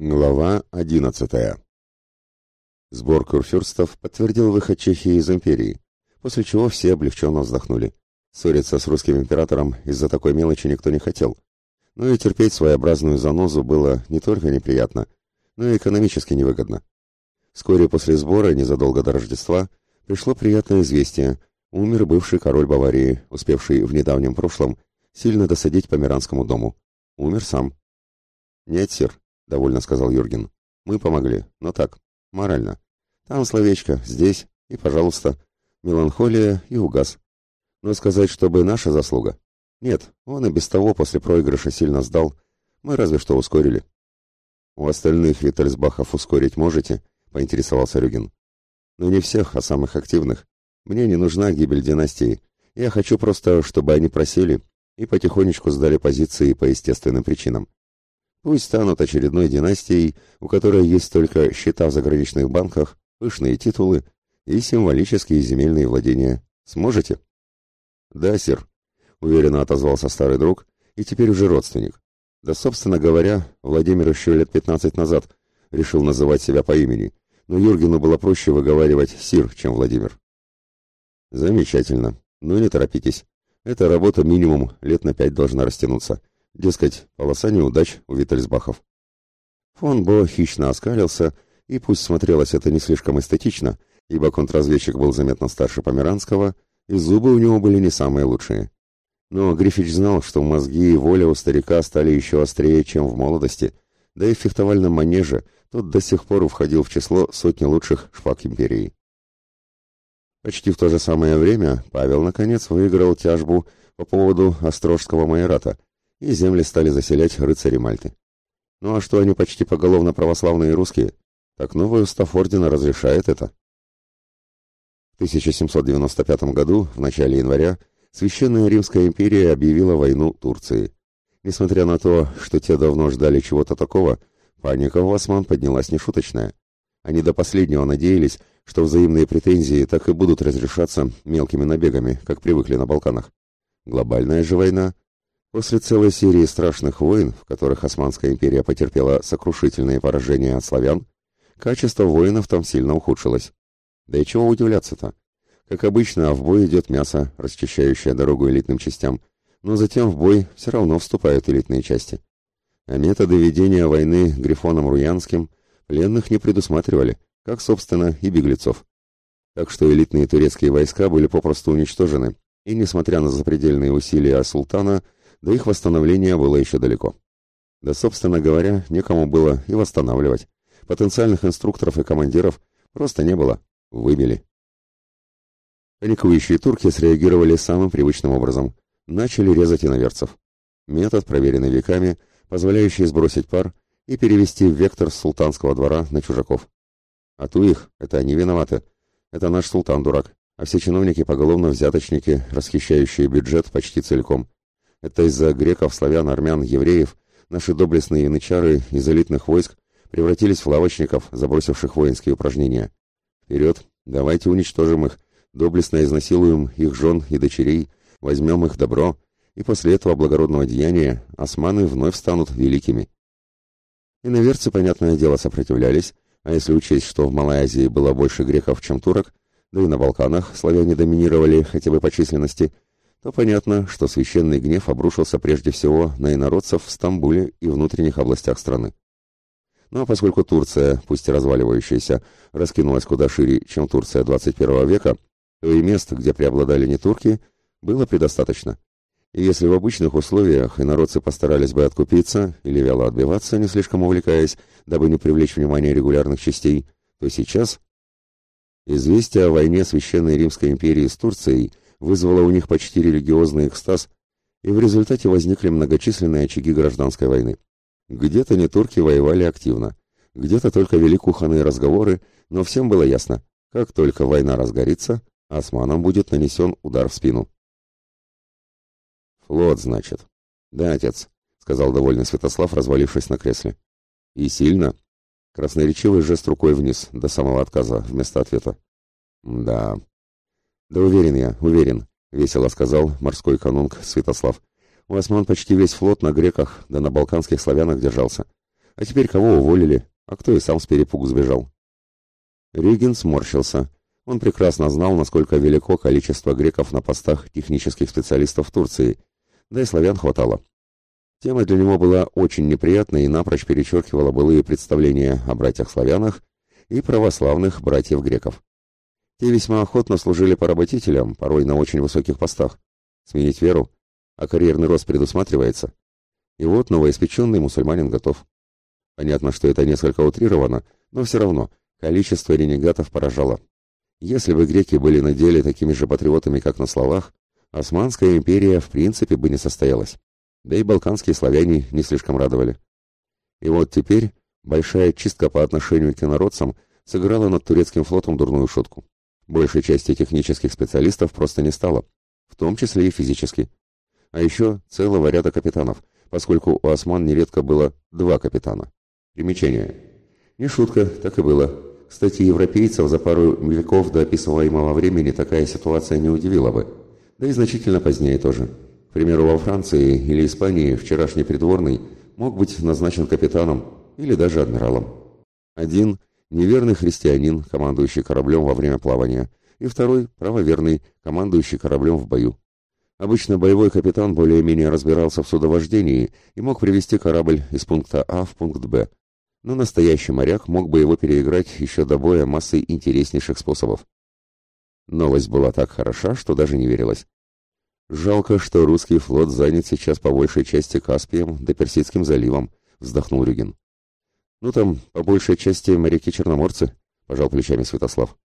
Глава одиннадцатая. Сбор курфюрстов подтвердил выход Чехии из империи, после чего все облегченно вздохнули. Ссориться с русским императором из-за такой мелочи никто не хотел. Но и терпеть своеобразную занозу было не только неприятно, но и экономически невыгодно. Вскоре после сбора, незадолго до Рождества, пришло приятное известие. Умер бывший король Баварии, успевший в недавнем прошлом сильно досадить Померанскому дому. Умер сам. «Нет, сир», — довольно сказал Юрген. «Мы помогли, но так, морально. Там словечко, здесь, и, пожалуйста, меланхолия и угас. Но сказать, чтобы наша заслуга? Нет, он и без того после проигрыша сильно сдал. Мы разве что ускорили». «У остальных Виттельсбахов ускорить можете?» — поинтересовался Рюген. «Ну не всех, а самых активных. Мне не нужна гибель династии. Я хочу просто, чтобы они просели и потихонечку сдали позиции по естественным причинам. Пусть станут очередной династией, у которой есть только счета в заграничных банках, пышные титулы и символические земельные владения. Сможете? Да, сир, уверенно отозвался старый друг и теперь уже родственник. Да, собственно говоря, Владимир еще лет пятнадцать назад решил называть себя по имени, но Юргену было проще выговаривать «сир», чем Владимир. Замечательно. Ну не торопитесь. Эта работа минимум лет на пять должна растянуться. Дескать, полоса неудач у Виттельсбахов. Фон Бо хищно оскалился, и пусть смотрелось это не слишком эстетично, ибо контрразведчик был заметно старше Померанского, и зубы у него были не самые лучшие. Но Гриффич знал, что мозги и воля у старика стали еще острее, чем в молодости, да и в фехтовальном манеже тот до сих пор входил в число сотни лучших шпаг империи. Почти в то же самое время Павел, наконец, выиграл тяжбу по поводу Острожского майората, и земли стали заселять рыцари Мальты. Ну а что они почти поголовно православные русские, так новый устав ордена разрешает это. В 1795 году, в начале января, Священная Римская империя объявила войну Турции. Несмотря на то, что те давно ждали чего-то такого, паника у осман поднялась нешуточная. Они до последнего надеялись, что взаимные претензии так и будут разрешаться мелкими набегами, как привыкли на Балканах. Глобальная же война После целой серии страшных войн, в которых Османская империя потерпела сокрушительные поражения от славян, качество воинов там сильно ухудшилось. Да и чего удивляться-то? Как обычно, в бой идет мясо, расчищающее дорогу элитным частям, но затем в бой все равно вступают элитные части. А методы ведения войны Грифоном Руянским пленных не предусматривали, как, собственно, и беглецов. Так что элитные турецкие войска были попросту уничтожены, и, несмотря на запредельные усилия султана, до их восстановления было еще далеко. Да, собственно говоря, некому было и восстанавливать. Потенциальных инструкторов и командиров просто не было. Выбили. Паникующие турки среагировали самым привычным образом. Начали резать иноверцев. Метод, проверенный веками, позволяющий сбросить пар и перевести вектор с султанского двора на чужаков. А ту их, это они виноваты. Это наш султан дурак, а все чиновники поголовно взяточники, расхищающие бюджет почти целиком. Это из-за греков, славян, армян, евреев наши доблестные янычары из элитных войск превратились в лавочников, забросивших воинские упражнения. Вперед, давайте уничтожим их, доблестно изнасилуем их жен и дочерей, возьмем их добро, и после этого благородного деяния османы вновь станут великими. Иноверцы, понятное дело, сопротивлялись, а если учесть, что в Малой Азии было больше греков, чем турок, да и на Балканах славяне доминировали хотя бы по численности – то понятно, что священный гнев обрушился прежде всего на инородцев в Стамбуле и внутренних областях страны. Ну а поскольку Турция, пусть и разваливающаяся, раскинулась куда шире, чем Турция 21 века, то и мест, где преобладали не турки, было предостаточно. И если в обычных условиях инородцы постарались бы откупиться или вяло отбиваться, не слишком увлекаясь, дабы не привлечь внимание регулярных частей, то сейчас известие о войне Священной Римской империи с Турцией – вызвало у них почти религиозный экстаз, и в результате возникли многочисленные очаги гражданской войны. Где-то не турки воевали активно, где-то только вели кухонные разговоры, но всем было ясно, как только война разгорится, османам будет нанесен удар в спину. «Флот, значит?» «Да, отец», — сказал довольный Святослав, развалившись на кресле. «И сильно?» Красноречивый жест рукой вниз, до самого отказа, вместо ответа. «Да», «Да уверен я, уверен», — весело сказал морской канунг Святослав. «У осман почти весь флот на греках, да на балканских славянах держался. А теперь кого уволили, а кто и сам с перепугу сбежал. Рюгин сморщился. Он прекрасно знал, насколько велико количество греков на постах технических специалистов в Турции, да и славян хватало. Тема для него была очень неприятной и напрочь перечеркивала былые представления о братьях-славянах и православных братьев-греков. Те весьма охотно служили поработителям, порой на очень высоких постах. Сменить веру, а карьерный рост предусматривается. И вот новоиспеченный мусульманин готов. Понятно, что это несколько утрировано, но все равно количество ренегатов поражало. Если бы греки были на деле такими же патриотами, как на словах, Османская империя в принципе бы не состоялась. Да и балканские славяне не слишком радовали. И вот теперь большая чистка по отношению к инородцам сыграла над турецким флотом дурную шутку. Большей части технических специалистов просто не стало, в том числе и физически. А еще целого ряда капитанов, поскольку у осман нередко было два капитана. Примечание. Не шутка, так и было. Кстати, европейцев за пару веков до описываемого времени такая ситуация не удивила бы. Да и значительно позднее тоже. К примеру, во Франции или Испании вчерашний придворный мог быть назначен капитаном или даже адмиралом. Один неверный христианин, командующий кораблем во время плавания, и второй правоверный, командующий кораблем в бою. Обычно боевой капитан более-менее разбирался в судовождении и мог привести корабль из пункта А в пункт Б. Но настоящий моряк мог бы его переиграть еще до боя массой интереснейших способов. Новость была так хороша, что даже не верилось. Жалко, что русский флот занят сейчас по большей части Каспием да Персидским заливом, вздохнул Рюгин. Ну там, по большей части моряки-черноморцы, пожал плечами Святослав.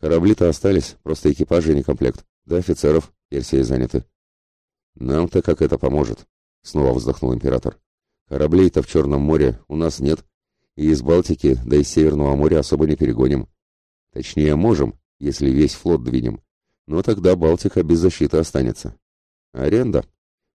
Корабли-то остались, просто экипажи не комплект, да офицеров Персией заняты. Нам-то как это поможет? Снова вздохнул император. Кораблей-то в Черном море у нас нет, и из Балтики, да из Северного моря особо не перегоним. Точнее, можем, если весь флот двинем. Но тогда Балтика без защиты останется. Аренда,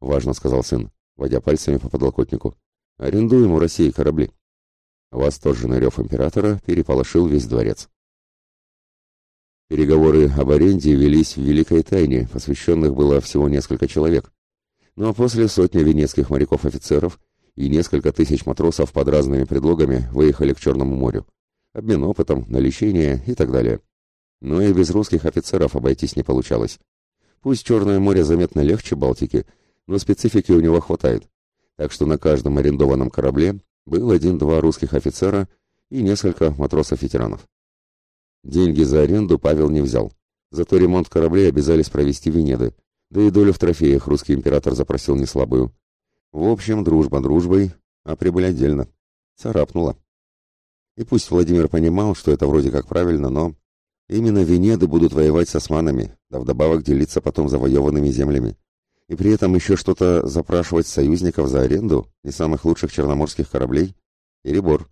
важно сказал сын, водя пальцами по подлокотнику. Арендуем у России корабли. Восторженный рев императора переполошил весь дворец. Переговоры об аренде велись в великой тайне, посвященных было всего несколько человек. Но после сотни венецких моряков-офицеров и несколько тысяч матросов под разными предлогами выехали к Черному морю. Обмен опытом, на лечение и так далее. Но и без русских офицеров обойтись не получалось. Пусть Черное море заметно легче Балтики, но специфики у него хватает. Так что на каждом арендованном корабле был один-два русских офицера и несколько матросов-ветеранов. Деньги за аренду Павел не взял. Зато ремонт кораблей обязались провести Венеды, да и долю в трофеях русский император запросил неслабую. В общем, дружба дружбой, а прибыль отдельно. Царапнула. И пусть Владимир понимал, что это вроде как правильно, но именно Венеды будут воевать с османами, да вдобавок делиться потом завоеванными землями и при этом еще что-то запрашивать союзников за аренду не самых лучших черноморских кораблей – перебор.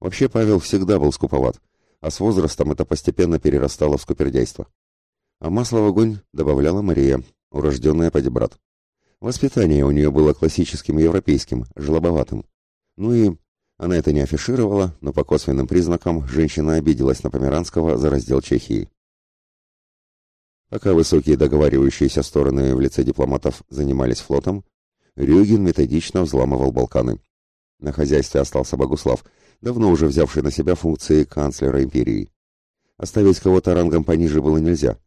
Вообще Павел всегда был скуповат, а с возрастом это постепенно перерастало в скупердяйство. А масло в огонь добавляла Мария, урожденная падебрат. Воспитание у нее было классическим европейским, жлобоватым. Ну и она это не афишировала, но по косвенным признакам женщина обиделась на Померанского за раздел Чехии. Пока высокие договаривающиеся стороны в лице дипломатов занимались флотом, Рюгин методично взламывал Балканы. На хозяйстве остался Богуслав, давно уже взявший на себя функции канцлера империи. Оставить кого-то рангом пониже было нельзя.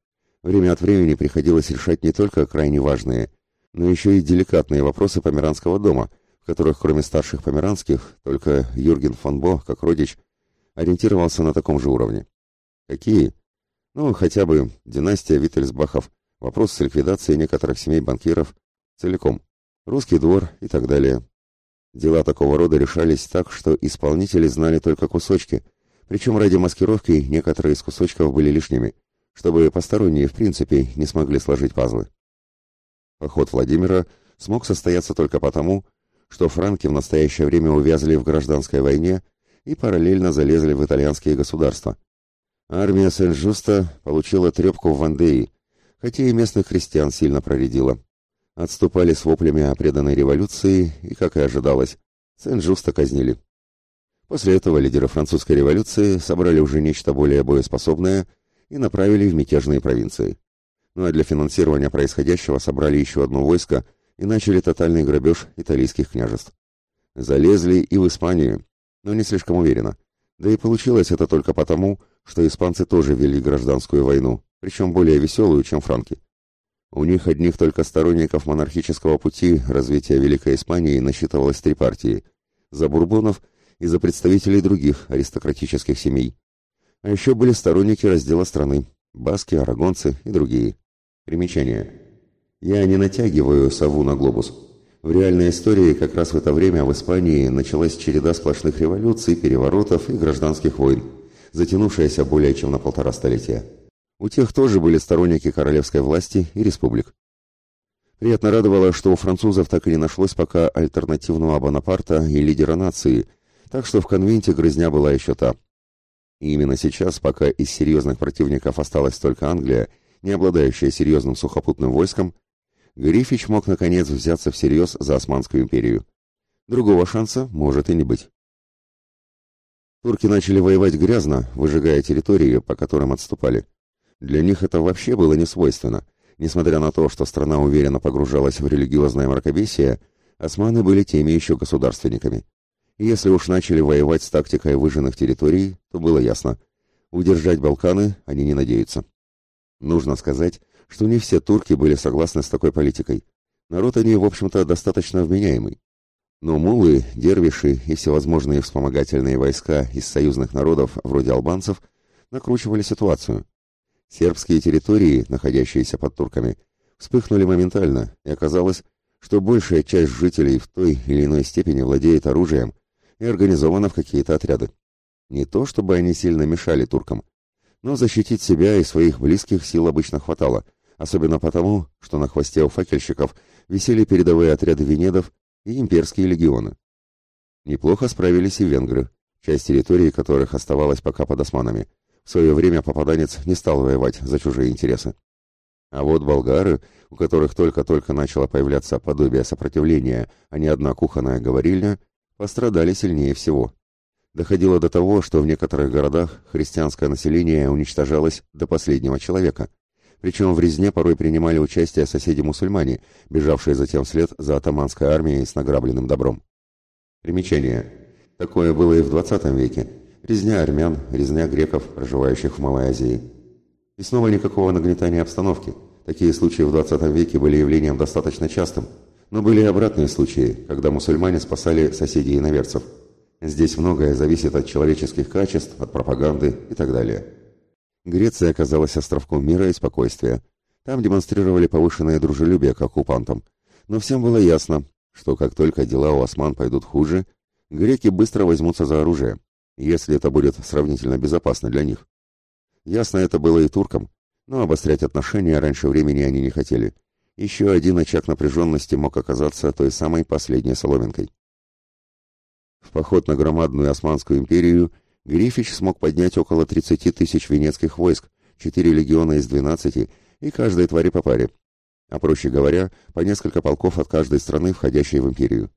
Время от времени приходилось решать не только крайне важные, но еще и деликатные вопросы Померанского дома, в которых кроме старших померанских, только Юрген фон Бо, как родич, ориентировался на таком же уровне. Какие? Ну, хотя бы династия Виттельсбахов, вопрос с ликвидацией некоторых семей банкиров, целиком, русский двор и так далее. Дела такого рода решались так, что исполнители знали только кусочки, причем ради маскировки некоторые из кусочков были лишними, чтобы посторонние в принципе не смогли сложить пазлы. Поход Владимира смог состояться только потому, что франки в настоящее время увязли в гражданской войне и параллельно залезли в итальянские государства, Армия Сен-Жуста получила трепку в Вандеи, хотя и местных крестьян сильно проредила. Отступали с воплями о преданной революции, и, как и ожидалось, Сен-Жуста казнили. После этого лидеры французской революции собрали уже нечто более боеспособное и направили в мятежные провинции. Ну а для финансирования происходящего собрали еще одно войско и начали тотальный грабеж итальянских княжеств. Залезли и в Испанию, но не слишком уверенно. Да и получилось это только потому, что испанцы тоже вели гражданскую войну, причем более веселую, чем франки. У них одних только сторонников монархического пути развития Великой Испании насчитывалось три партии – за бурбонов и за представителей других аристократических семей. А еще были сторонники раздела страны – баски, арагонцы и другие. Примечание. Я не натягиваю сову на глобус. В реальной истории как раз в это время в Испании началась череда сплошных революций, переворотов и гражданских войн, затянувшаяся более чем на полтора столетия. У тех тоже были сторонники королевской власти и республик. Приятно радовало, что у французов так и не нашлось пока альтернативного Бонапарта и лидера нации, так что в конвенте грызня была еще та. И именно сейчас, пока из серьезных противников осталась только Англия, не обладающая серьезным сухопутным войском, Грифич мог наконец взяться всерьез за Османскую империю. Другого шанса может и не быть. Турки начали воевать грязно, выжигая территории, по которым отступали. Для них это вообще было не свойственно. Несмотря на то, что страна уверенно погружалась в религиозное мракобесие, османы были теми еще государственниками. И если уж начали воевать с тактикой выжженных территорий, то было ясно. Удержать Балканы они не надеются. Нужно сказать, что не все турки были согласны с такой политикой. Народ они, в общем-то, достаточно вменяемый. Но мулы, дервиши и всевозможные вспомогательные войска из союзных народов, вроде албанцев, накручивали ситуацию. Сербские территории, находящиеся под турками, вспыхнули моментально, и оказалось, что большая часть жителей в той или иной степени владеет оружием и организована в какие-то отряды. Не то, чтобы они сильно мешали туркам, но защитить себя и своих близких сил обычно хватало – особенно потому, что на хвосте у факельщиков висели передовые отряды венедов и имперские легионы. Неплохо справились и венгры, часть территории которых оставалась пока под османами. В свое время попаданец не стал воевать за чужие интересы. А вот болгары, у которых только-только начало появляться подобие сопротивления, а не одна кухонная говорильня, пострадали сильнее всего. Доходило до того, что в некоторых городах христианское население уничтожалось до последнего человека, причем в резне порой принимали участие соседи-мусульмане, бежавшие затем вслед за атаманской армией с награбленным добром. Примечание. Такое было и в 20 веке. Резня армян, резня греков, проживающих в Малой Азии. И снова никакого нагнетания обстановки. Такие случаи в 20 веке были явлением достаточно частым. Но были и обратные случаи, когда мусульмане спасали соседей иноверцев. Здесь многое зависит от человеческих качеств, от пропаганды и так далее. Греция оказалась островком мира и спокойствия. Там демонстрировали повышенное дружелюбие к оккупантам. Но всем было ясно, что как только дела у осман пойдут хуже, греки быстро возьмутся за оружие, если это будет сравнительно безопасно для них. Ясно это было и туркам, но обострять отношения раньше времени они не хотели. Еще один очаг напряженности мог оказаться той самой последней соломинкой. В поход на громадную Османскую империю – Грифич смог поднять около 30 тысяч венецких войск, 4 легиона из 12 и каждой твари по паре, а проще говоря, по несколько полков от каждой страны, входящей в империю.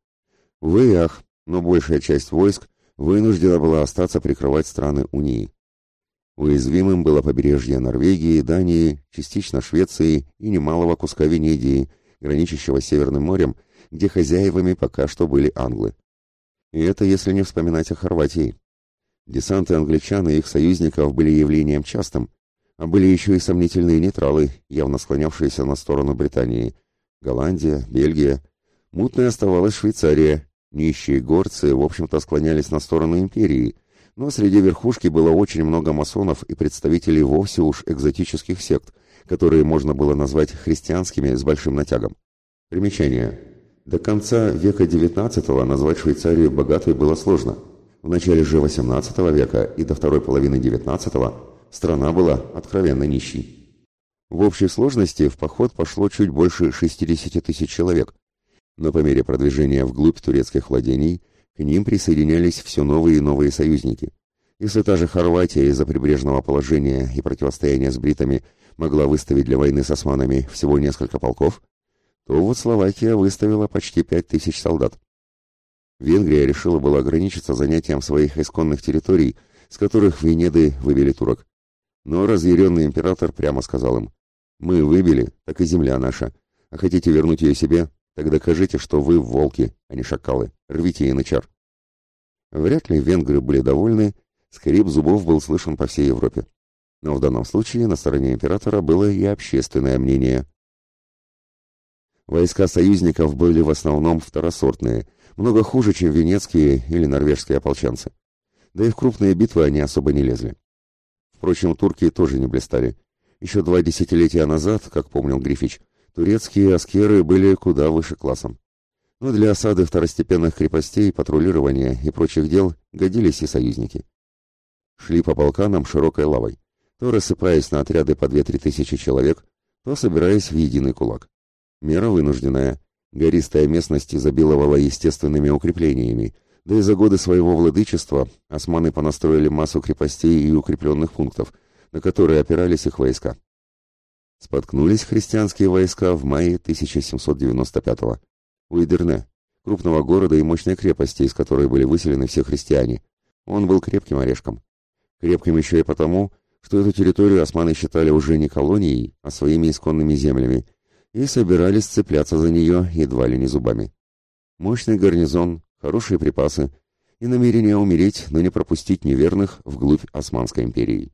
Увы и ах, но большая часть войск вынуждена была остаться прикрывать страны Унии. Уязвимым было побережье Норвегии, Дании, частично Швеции и немалого куска Венедии, граничащего с Северным морем, где хозяевами пока что были англы. И это если не вспоминать о Хорватии. Десанты англичан и их союзников были явлением частым, а были еще и сомнительные нейтралы, явно склонявшиеся на сторону Британии. Голландия, Бельгия. Мутной оставалась Швейцария. Нищие горцы, в общем-то, склонялись на сторону империи, но среди верхушки было очень много масонов и представителей вовсе уж экзотических сект, которые можно было назвать христианскими с большим натягом. Примечание. До конца века XIX назвать Швейцарию богатой было сложно – в начале же XVIII века и до второй половины XIX страна была откровенно нищей. В общей сложности в поход пошло чуть больше 60 тысяч человек, но по мере продвижения вглубь турецких владений к ним присоединялись все новые и новые союзники. Если та же Хорватия из-за прибрежного положения и противостояния с бритами могла выставить для войны с османами всего несколько полков, то вот Словакия выставила почти пять тысяч солдат. Венгрия решила было ограничиться занятием своих исконных территорий, с которых Венеды вывели турок. Но разъяренный император прямо сказал им, «Мы выбили, так и земля наша, а хотите вернуть ее себе, Так докажите, что вы волки, а не шакалы. Рвите янычар. Вряд ли венгры были довольны, скрип зубов был слышен по всей Европе. Но в данном случае на стороне императора было и общественное мнение. Войска союзников были в основном второсортные, много хуже, чем венецкие или норвежские ополченцы. Да и в крупные битвы они особо не лезли. Впрочем, турки тоже не блистали. Еще два десятилетия назад, как помнил Грифич, турецкие аскеры были куда выше классом. Но для осады второстепенных крепостей, патрулирования и прочих дел годились и союзники. Шли по Балканам широкой лавой, то рассыпаясь на отряды по 2-3 тысячи человек, то собираясь в единый кулак. Мера вынужденная. Гористая местность изобиловала естественными укреплениями, да и за годы своего владычества османы понастроили массу крепостей и укрепленных пунктов, на которые опирались их войска. Споткнулись христианские войска в мае 1795-го у Идерне, крупного города и мощной крепости, из которой были выселены все христиане. Он был крепким орешком. Крепким еще и потому, что эту территорию османы считали уже не колонией, а своими исконными землями, и собирались цепляться за нее едва ли не зубами. Мощный гарнизон, хорошие припасы и намерение умереть, но не пропустить неверных вглубь Османской империи.